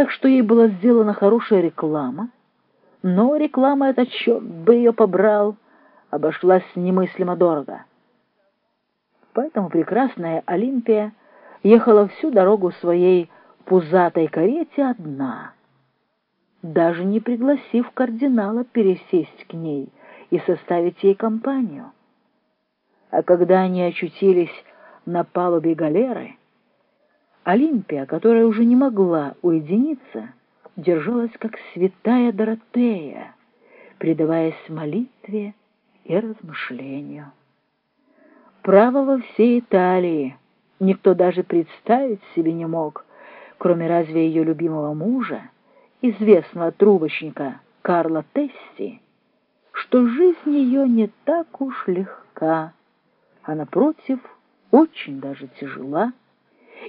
так что ей была сделана хорошая реклама, но реклама эта, черт бы ее побрал, обошлась немыслимо дорого. Поэтому прекрасная Олимпия ехала всю дорогу своей пузатой карете одна, даже не пригласив кардинала пересесть к ней и составить ей компанию. А когда они очутились на палубе галеры, Олимпия, которая уже не могла уединиться, держалась как святая Доротея, предаваясь молитве и размышлению. Право во всей Италии никто даже представить себе не мог, кроме разве ее любимого мужа, известного трубочника Карла Тесси, что жизнь ее не так уж легка, а, напротив, очень даже тяжела,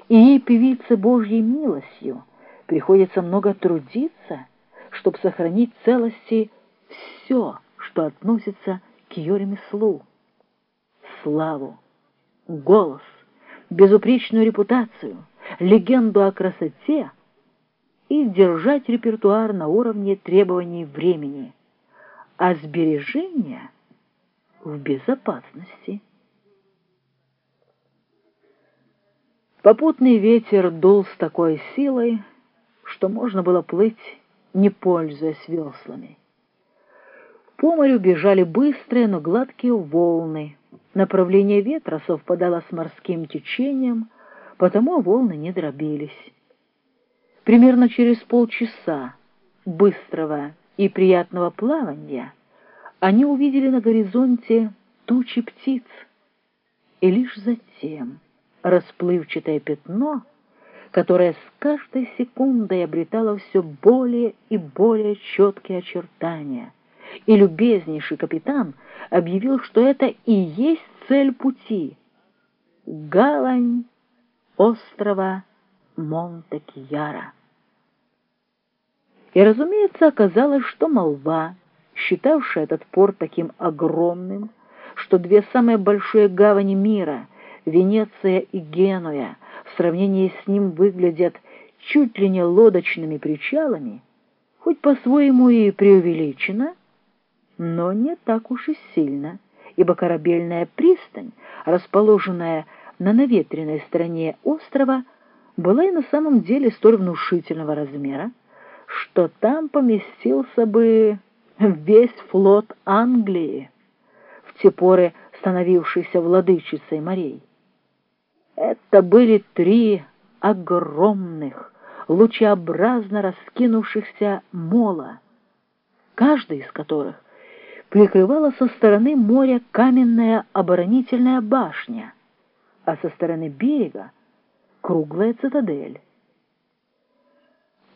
и певице Божьей милостью, приходится много трудиться, чтобы сохранить целости все, что относится к ее ремеслу. Славу, голос, безупречную репутацию, легенду о красоте и держать репертуар на уровне требований времени, а сбережения в безопасности. Попутный ветер дул с такой силой, что можно было плыть, не пользуясь веслами. По морю бежали быстрые, но гладкие волны. Направление ветра совпадало с морским течением, потому волны не дробились. Примерно через полчаса быстрого и приятного плавания они увидели на горизонте тучи птиц, и лишь затем расплывчатое пятно — которая с каждой секундой обретала все более и более четкие очертания. И любезнейший капитан объявил, что это и есть цель пути — гавань острова Монте-Кьяра. И, разумеется, оказалось, что молва, считавшая этот порт таким огромным, что две самые большие гавани мира — Венеция и Генуя — в сравнении с ним выглядят чуть ли не лодочными причалами, хоть по-своему и преувеличено, но не так уж и сильно, ибо корабельная пристань, расположенная на наветренной стороне острова, была и на самом деле столь внушительного размера, что там поместился бы весь флот Англии, в те поры становившийся владычицей морей. Это были три огромных, лучеобразно раскинувшихся мола, каждый из которых прикрывала со стороны моря каменная оборонительная башня, а со стороны берега — круглая цитадель.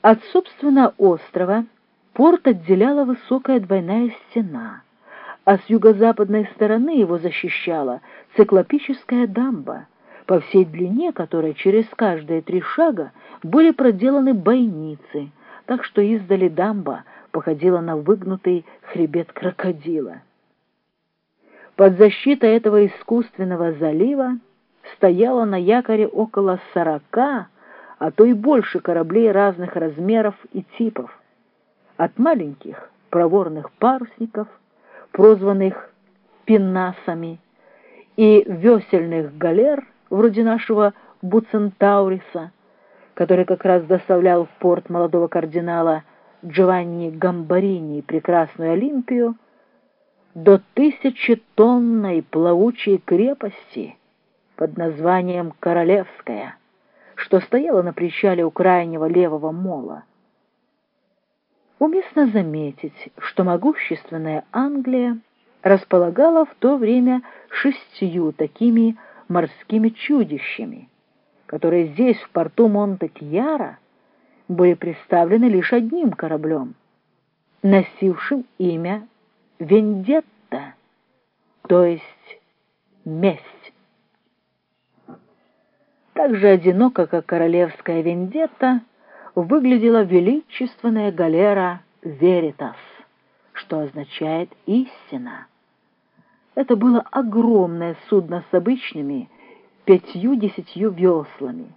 От, собственно, острова порт отделяла высокая двойная стена, а с юго-западной стороны его защищала циклопическая дамба — по всей длине которой через каждые три шага были проделаны бойницы, так что издали дамба походила на выгнутый хребет крокодила. Под защитой этого искусственного залива стояло на якоре около сорока, а то и больше кораблей разных размеров и типов, от маленьких проворных парусников, прозванных пеннасами, и весельных галер вроде нашего Буцентауриса, который как раз доставлял в порт молодого кардинала Джованни Гамбарини прекрасную Олимпию, до тысячетонной плавучей крепости под названием Королевская, что стояла на причале у крайнего левого мола. Уместно заметить, что могущественная Англия располагала в то время шестью такими морскими чудищами, которые здесь, в порту Монте-Кьяра, были представлены лишь одним кораблем, носившим имя Вендетта, то есть месть. Так же одиноко, как королевская Вендетта, выглядела величественная галера Веритас, что означает «истина». Это было огромное судно с обычными пятью-десятью веслами,